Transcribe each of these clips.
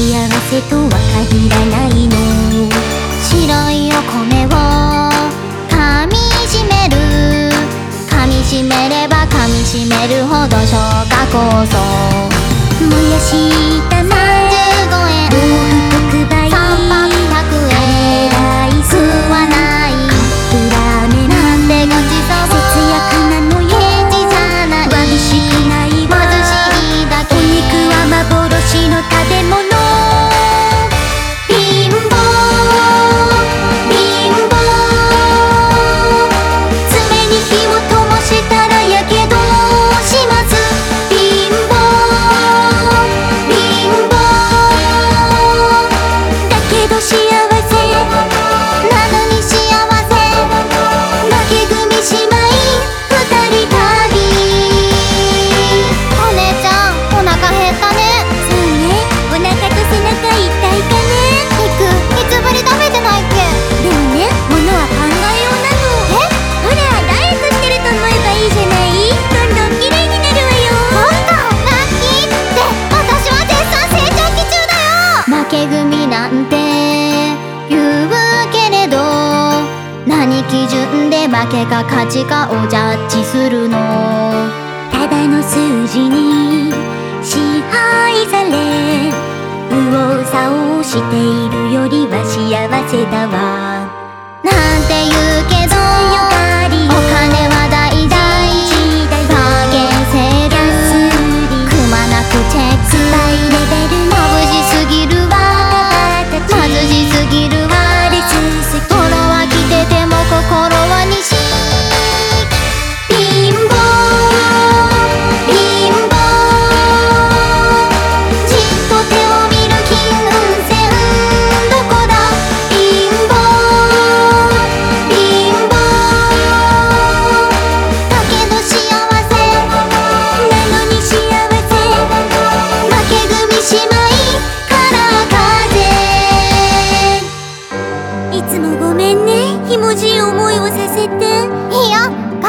幸せとは限らないの白いお米を噛みしめる噛みしめれば噛みしめるほど消化酵素もやしだけが価値かをジャッジするの。ただの数字に支配され右往左往しているよりは幸せだわ。なんていう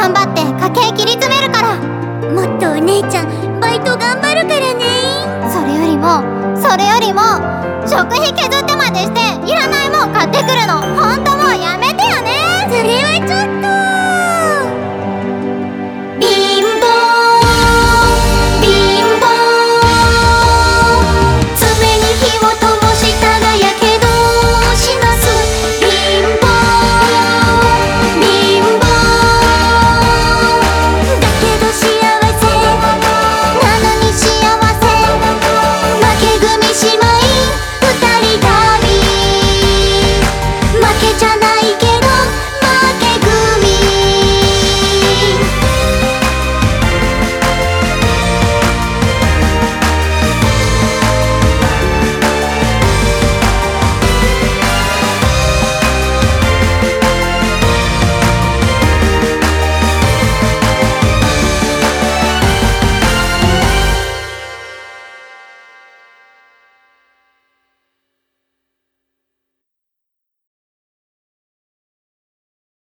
頑張って家計切り詰めるから。もっとお姉ちゃんバイト頑張るからね。それよりもそれよりも食費削